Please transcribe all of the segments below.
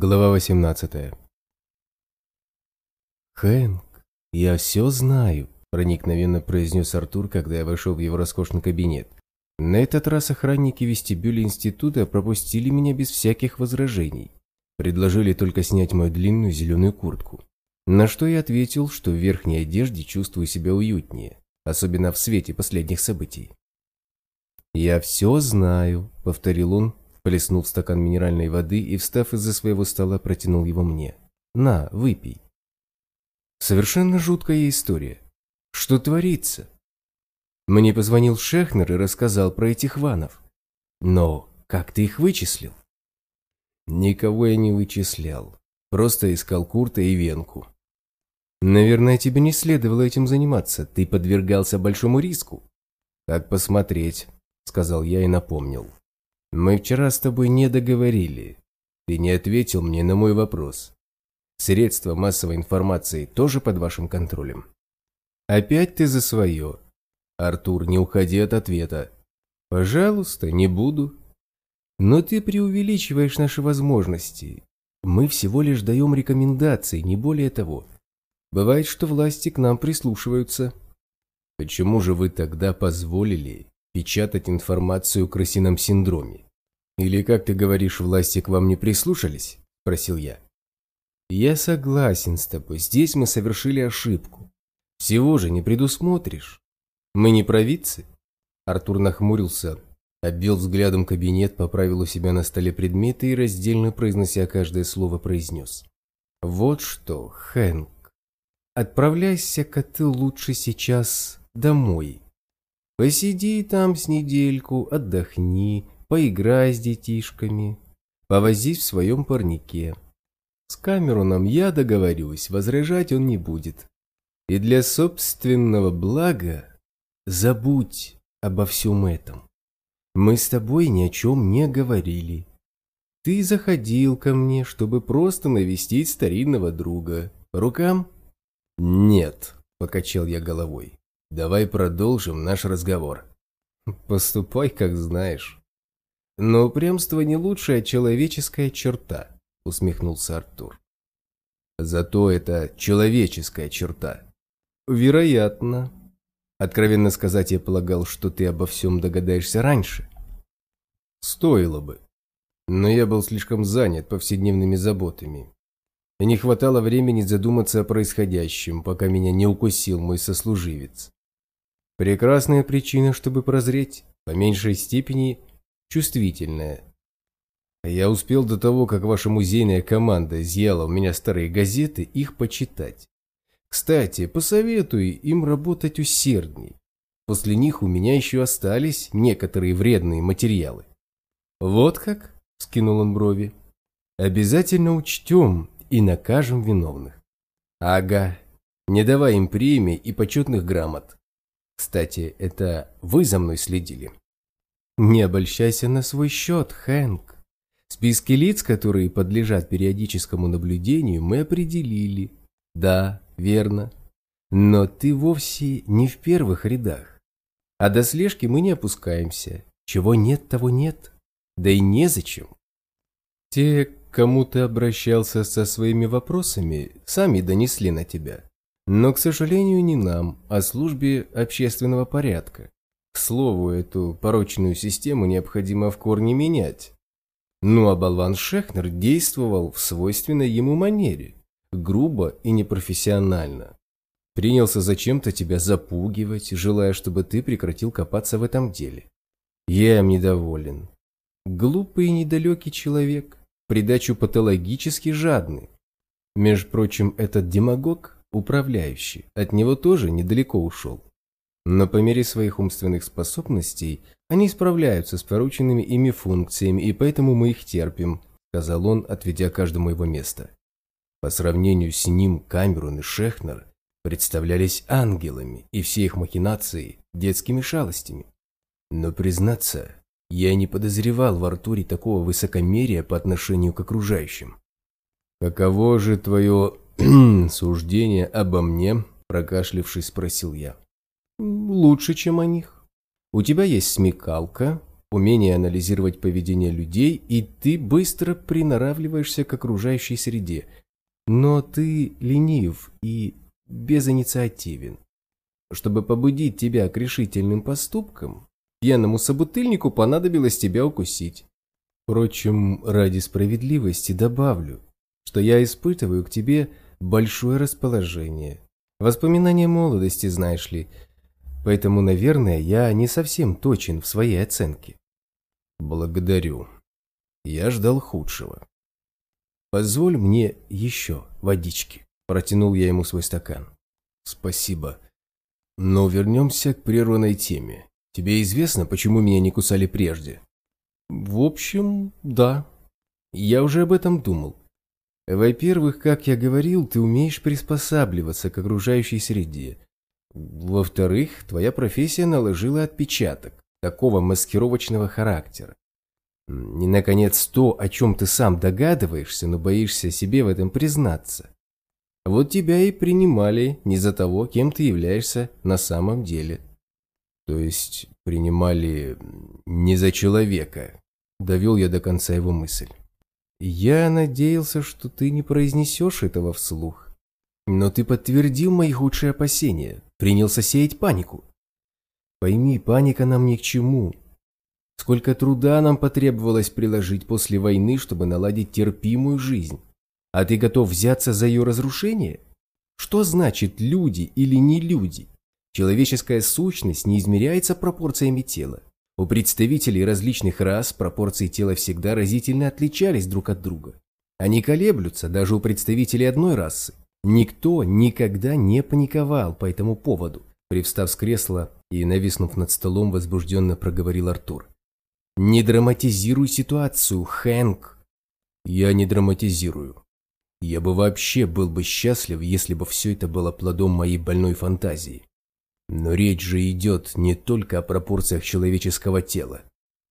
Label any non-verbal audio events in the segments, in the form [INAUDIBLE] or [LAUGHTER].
Глава 18 «Хэнк, я все знаю», – проникновенно произнес Артур, когда я вошел в его роскошный кабинет. На этот раз охранники вестибюля института пропустили меня без всяких возражений. Предложили только снять мою длинную зеленую куртку. На что я ответил, что в верхней одежде чувствую себя уютнее, особенно в свете последних событий. «Я все знаю», – повторил он, плеснул стакан минеральной воды и, встав из-за своего стола, протянул его мне. «На, выпей». Совершенно жуткая история. Что творится? Мне позвонил Шехнер и рассказал про этих ванов. Но как ты их вычислил? Никого я не вычислял. Просто искал Курта и Венку. Наверное, тебе не следовало этим заниматься. Ты подвергался большому риску. Как посмотреть, сказал я и напомнил. Мы вчера с тобой не договорили. Ты не ответил мне на мой вопрос. Средства массовой информации тоже под вашим контролем? Опять ты за свое. Артур, не уходи от ответа. Пожалуйста, не буду. Но ты преувеличиваешь наши возможности. Мы всего лишь даем рекомендации, не более того. Бывает, что власти к нам прислушиваются. Почему же вы тогда позволили печатать информацию о крысином синдроме. Или, как ты говоришь, власти к вам не прислушались?» – спросил я. «Я согласен с тобой, здесь мы совершили ошибку. Всего же не предусмотришь. Мы не провидцы?» Артур нахмурился, обвел взглядом кабинет, поправил у себя на столе предметы и, раздельно произнося каждое слово, произнес. «Вот что, Хэнк, отправляйся-ка ты лучше сейчас домой. Посиди там с недельку, отдохни, поиграй с детишками, повозись в своем парнике. С Камероном я договорюсь, возражать он не будет. И для собственного блага забудь обо всем этом. Мы с тобой ни о чем не говорили. Ты заходил ко мне, чтобы просто навестить старинного друга. По рукам? Нет, покачал я головой. Давай продолжим наш разговор. Поступай, как знаешь. Но упрямство не лучшая человеческая черта, усмехнулся Артур. Зато это человеческая черта. Вероятно. Откровенно сказать, я полагал, что ты обо всем догадаешься раньше. Стоило бы. Но я был слишком занят повседневными заботами. Не хватало времени задуматься о происходящем, пока меня не укусил мой сослуживец. Прекрасная причина, чтобы прозреть, по меньшей степени чувствительная. Я успел до того, как ваша музейная команда изъяла у меня старые газеты, их почитать. Кстати, посоветую им работать усердней. После них у меня еще остались некоторые вредные материалы. Вот как? Скинул он брови. Обязательно учтем и накажем виновных. Ага, не давай им премий и почетных грамот. Кстати, это вы за мной следили? Не обольщайся на свой счет, Хэнк. Списки лиц, которые подлежат периодическому наблюдению, мы определили. Да, верно. Но ты вовсе не в первых рядах. А до слежки мы не опускаемся. Чего нет, того нет. Да и незачем. Те, к кому ты обращался со своими вопросами, сами донесли на тебя. Но, к сожалению, не нам, а службе общественного порядка. К слову, эту порочную систему необходимо в корне менять. Ну а болван Шехнер действовал в свойственной ему манере, грубо и непрофессионально. Принялся зачем-то тебя запугивать, желая, чтобы ты прекратил копаться в этом деле. Я им недоволен. Глупый и недалекий человек, придачу патологически жадный. Между прочим, этот демагог управляющий, от него тоже недалеко ушел. Но по мере своих умственных способностей они справляются с порученными ими функциями, и поэтому мы их терпим, сказал он, отведя каждому его место. По сравнению с ним Камерун и Шехнер представлялись ангелами, и все их махинации – детскими шалостями. Но, признаться, я не подозревал в Артуре такого высокомерия по отношению к окружающим. «Каково же твое [CLEARS THROAT] суждение обо мне?» – прокашлившись, спросил я. «Лучше, чем о них. У тебя есть смекалка, умение анализировать поведение людей, и ты быстро приноравливаешься к окружающей среде. Но ты ленив и безинициативен. Чтобы побудить тебя к решительным поступкам, пьяному собутыльнику понадобилось тебя укусить. Впрочем, ради справедливости добавлю, что я испытываю к тебе большое расположение. Воспоминания молодости, знаешь ли, поэтому, наверное, я не совсем точен в своей оценке. Благодарю. Я ждал худшего. Позволь мне еще водички. Протянул я ему свой стакан. Спасибо. Но вернемся к прерванной теме. Тебе известно, почему меня не кусали прежде? В общем, да. Я уже об этом думал. Во-первых, как я говорил, ты умеешь приспосабливаться к окружающей среде. Во-вторых, твоя профессия наложила отпечаток такого маскировочного характера. И, наконец, то, о чем ты сам догадываешься, но боишься себе в этом признаться. Вот тебя и принимали не за того, кем ты являешься на самом деле. То есть принимали не за человека. Довел я до конца его мысль. Я надеялся, что ты не произнесешь этого вслух. Но ты подтвердил мои худшие опасения, принялся сеять панику. Пойми, паника нам ни к чему. Сколько труда нам потребовалось приложить после войны, чтобы наладить терпимую жизнь. А ты готов взяться за ее разрушение? Что значит люди или не люди? Человеческая сущность не измеряется пропорциями тела. У представителей различных рас пропорции тела всегда разительно отличались друг от друга. Они колеблются даже у представителей одной расы. Никто никогда не паниковал по этому поводу. Привстав с кресла и нависнув над столом, возбужденно проговорил Артур. «Не драматизируй ситуацию, Хэнк!» «Я не драматизирую. Я бы вообще был бы счастлив, если бы все это было плодом моей больной фантазии. Но речь же идет не только о пропорциях человеческого тела.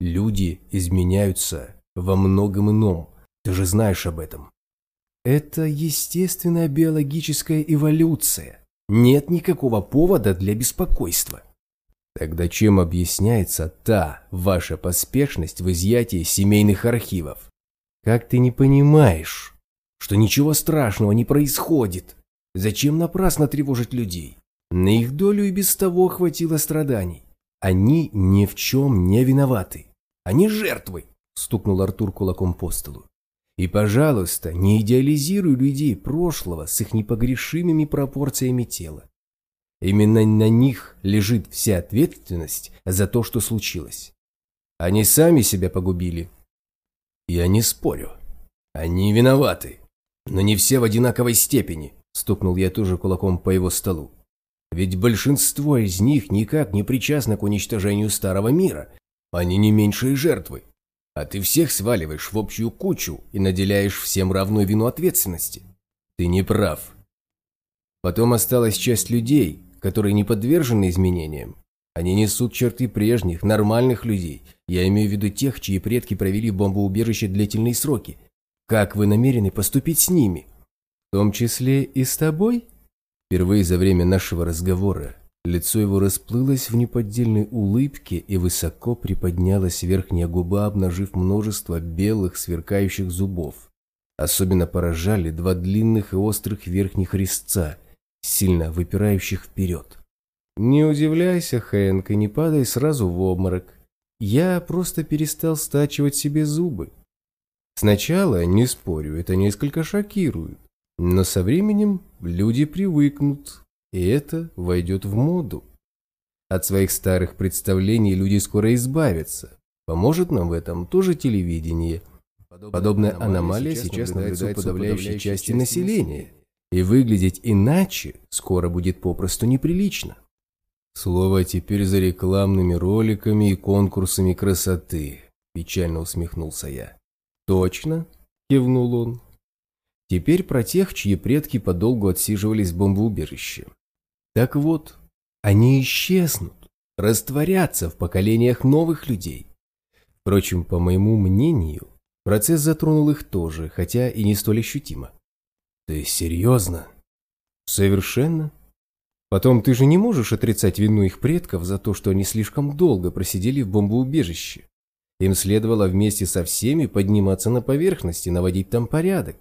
Люди изменяются во многом ином. Ты же знаешь об этом. Это естественная биологическая эволюция. Нет никакого повода для беспокойства. Тогда чем объясняется та ваша поспешность в изъятии семейных архивов? Как ты не понимаешь, что ничего страшного не происходит? Зачем напрасно тревожить людей? На их долю и без того хватило страданий. Они ни в чем не виноваты. Они жертвы, стукнул Артур кулаком по столу. И, пожалуйста, не идеализируй людей прошлого с их непогрешимыми пропорциями тела. Именно на них лежит вся ответственность за то, что случилось. Они сами себя погубили. Я не спорю. Они виноваты. Но не все в одинаковой степени, стукнул я тоже кулаком по его столу. Ведь большинство из них никак не причастно к уничтожению старого мира. Они не меньшие жертвы. А ты всех сваливаешь в общую кучу и наделяешь всем равную вину ответственности. Ты не прав. Потом осталась часть людей, которые не подвержены изменениям. Они несут черты прежних, нормальных людей. Я имею в виду тех, чьи предки провели в бомбоубежище длительные сроки. Как вы намерены поступить с ними? В том числе и с тобой? Впервые за время нашего разговора лицо его расплылось в неподдельной улыбке и высоко приподнялась верхняя губа, обнажив множество белых сверкающих зубов. Особенно поражали два длинных и острых верхних резца, сильно выпирающих вперед. «Не удивляйся, Хэнк, и не падай сразу в обморок. Я просто перестал стачивать себе зубы. Сначала, не спорю, это несколько шокирует. Но со временем люди привыкнут, и это войдет в моду. От своих старых представлений люди скоро избавятся. Поможет нам в этом тоже телевидение. Подобная аномалия сейчас наблюдается у подавляющей части населения. И выглядеть иначе скоро будет попросту неприлично. Слово теперь за рекламными роликами и конкурсами красоты, печально усмехнулся я. Точно, кивнул он. Теперь про тех, чьи предки подолгу отсиживались в бомбоубежище. Так вот, они исчезнут, растворятся в поколениях новых людей. Впрочем, по моему мнению, процесс затронул их тоже, хотя и не столь ощутимо. Ты серьезно? Совершенно. Потом ты же не можешь отрицать вину их предков за то, что они слишком долго просидели в бомбоубежище. Им следовало вместе со всеми подниматься на поверхность и наводить там порядок.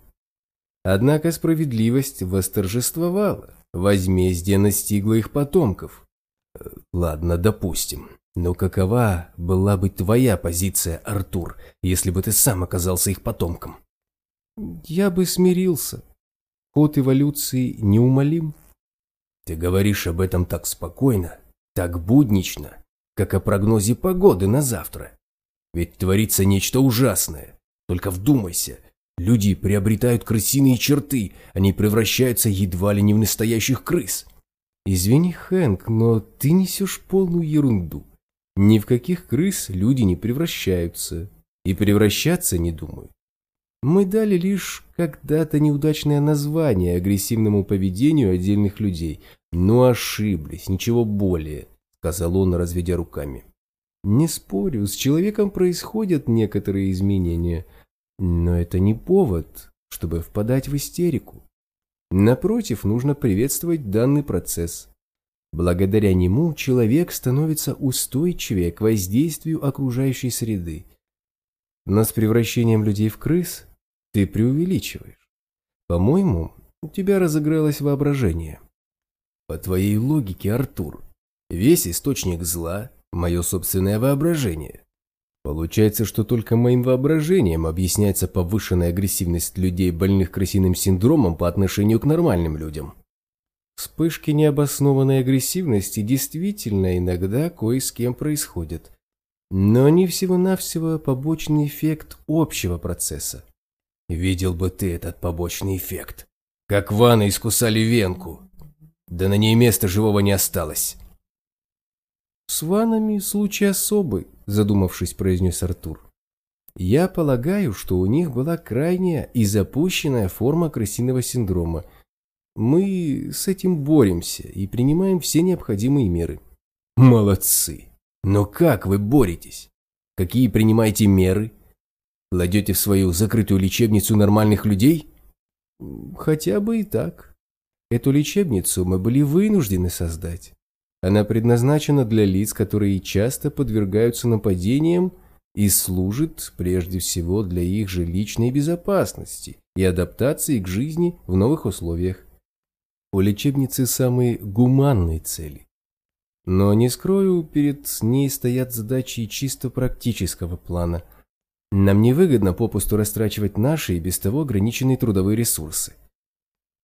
Однако справедливость восторжествовала, возмездие настигло их потомков. Ладно, допустим. Но какова была бы твоя позиция, Артур, если бы ты сам оказался их потомком? Я бы смирился. Ход эволюции неумолим. Ты говоришь об этом так спокойно, так буднично, как о прогнозе погоды на завтра. Ведь творится нечто ужасное. Только вдумайся, люди приобретают крысиные черты, они превращаются едва ли не в настоящих крыс. Извини, Хэнк, но ты несешь полную ерунду. Ни в каких крыс люди не превращаются. И превращаться не думают. Мы дали лишь когда-то неудачное название агрессивному поведению отдельных людей, но ошиблись, ничего более, сказал он, разведя руками. Не спорю, с человеком происходят некоторые изменения, но это не повод, чтобы впадать в истерику. Напротив, нужно приветствовать данный процесс. Благодаря нему человек становится устойчивее к воздействию окружающей среды. Но с превращением людей в крыс ты преувеличиваешь. По-моему, у тебя разыгралось воображение. По твоей логике, Артур, весь источник зла – мое собственное воображение. Получается, что только моим воображением объясняется повышенная агрессивность людей, больных крысиным синдромом по отношению к нормальным людям. Вспышки необоснованной агрессивности действительно иногда кое с кем происходят. Но они всего-навсего побочный эффект общего процесса. Видел бы ты этот побочный эффект. Как ваны искусали венку. Да на ней места живого не осталось. С ванами случай особый, задумавшись, произнес Артур. Я полагаю, что у них была крайняя и запущенная форма крысиного синдрома. Мы с этим боремся и принимаем все необходимые меры. Молодцы. Но как вы боретесь? Какие принимаете меры? Кладете в свою закрытую лечебницу нормальных людей? Хотя бы и так. Эту лечебницу мы были вынуждены создать. Она предназначена для лиц, которые часто подвергаются нападениям и служит прежде всего для их же личной безопасности и адаптации к жизни в новых условиях. У лечебницы самые гуманные цели. Но не скрою, перед ней стоят задачи чисто практического плана – нам невыгодно попусту растрачивать наши и без того ограниченные трудовые ресурсы.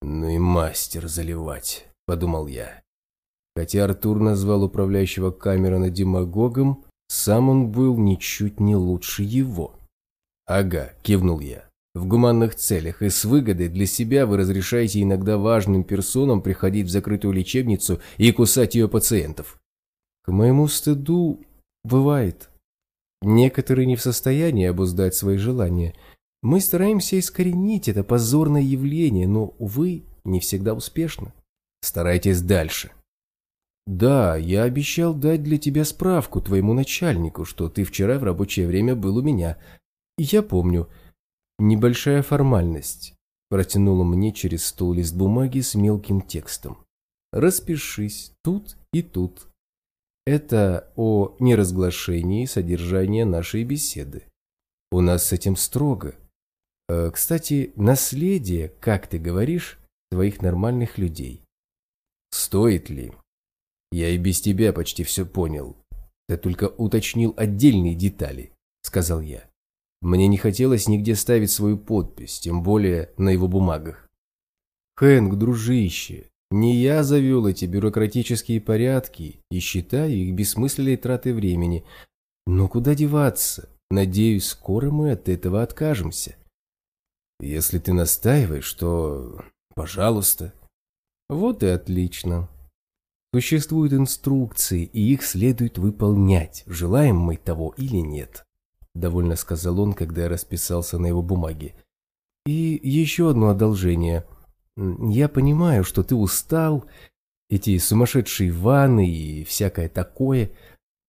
«Ну и мастер заливать», – подумал я. Хотя Артур назвал управляющего Камерона демагогом, сам он был ничуть не лучше его. «Ага», – кивнул я. «В гуманных целях и с выгодой для себя вы разрешаете иногда важным персонам приходить в закрытую лечебницу и кусать ее пациентов». «К моему стыду, бывает», Некоторые не в состоянии обуздать свои желания. Мы стараемся искоренить это позорное явление, но, увы, не всегда успешно. Старайтесь дальше. Да, я обещал дать для тебя справку твоему начальнику, что ты вчера в рабочее время был у меня. Я помню. Небольшая формальность. Протянула мне через стол лист бумаги с мелким текстом. Распишись тут и тут. Это о неразглашении содержания нашей беседы. У нас с этим строго. Э, кстати, наследие, как ты говоришь, твоих нормальных людей. Стоит ли? Я и без тебя почти все понял. Ты только уточнил отдельные детали, сказал я. Мне не хотелось нигде ставить свою подпись, тем более на его бумагах. Хэнк, дружище, не я завел эти бюрократические порядки и считаю их бессмысленной тратой времени. Но куда деваться? Надеюсь, скоро мы от этого откажемся. Если ты настаиваешь, то... Пожалуйста. Вот и отлично. Существуют инструкции, и их следует выполнять, желаем мы того или нет. Довольно сказал он, когда я расписался на его бумаге. И еще одно одолжение – я понимаю, что ты устал, эти сумасшедшие ванны и всякое такое,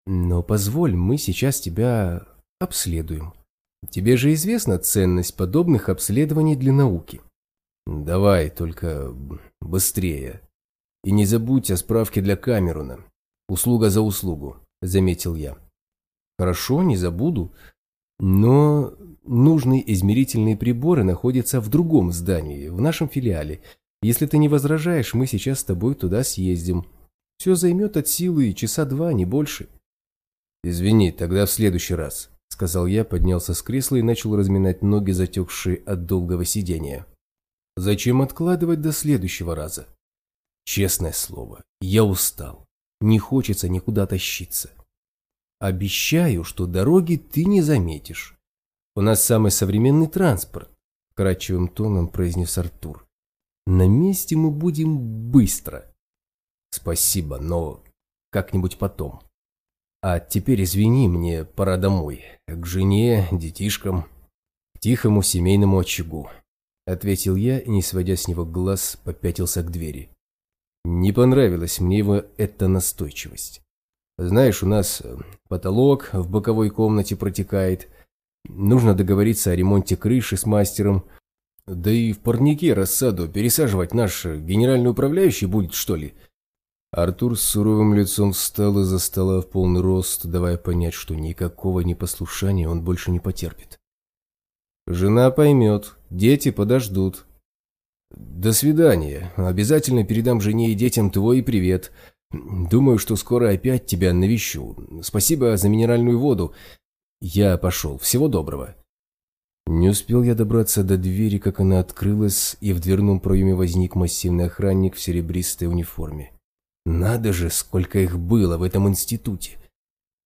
но позволь, мы сейчас тебя обследуем. Тебе же известна ценность подобных обследований для науки. Давай, только быстрее. И не забудь о справке для Камеруна. Услуга за услугу, заметил я. Хорошо, не забуду. Но нужные измерительные приборы находятся в другом здании, в нашем филиале. Если ты не возражаешь, мы сейчас с тобой туда съездим. Все займет от силы часа два, не больше. Извини, тогда в следующий раз, сказал я, поднялся с кресла и начал разминать ноги, затекшие от долгого сидения. Зачем откладывать до следующего раза? Честное слово, я устал. Не хочется никуда тащиться. Обещаю, что дороги ты не заметишь. У нас самый современный транспорт, кратчевым тоном произнес Артур. На месте мы будем быстро. Спасибо, но как-нибудь потом. А теперь извини, мне пора домой. К жене, детишкам, к тихому семейному очагу. Ответил я не сводя с него глаз, попятился к двери. Не понравилась мне его эта настойчивость. Знаешь, у нас э, потолок в боковой комнате протекает. Нужно договориться о ремонте крыши с мастером. Да и в парнике рассаду пересаживать наш генеральный управляющий будет, что ли? Артур с суровым лицом встал из-за стола в полный рост, давая понять, что никакого непослушания он больше не потерпит. «Жена поймет, дети подождут», «До свидания. Обязательно передам жене и детям твой привет. Думаю, что скоро опять тебя навещу. Спасибо за минеральную воду. Я пошел. Всего доброго». Не успел я добраться до двери, как она открылась, и в дверном проеме возник массивный охранник в серебристой униформе. Надо же, сколько их было в этом институте.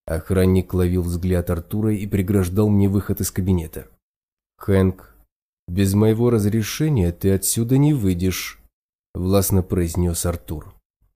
Охранник ловил взгляд Артура и преграждал мне выход из кабинета. «Хэнк, «Без моего разрешения ты отсюда не выйдешь», – властно произнес Артур.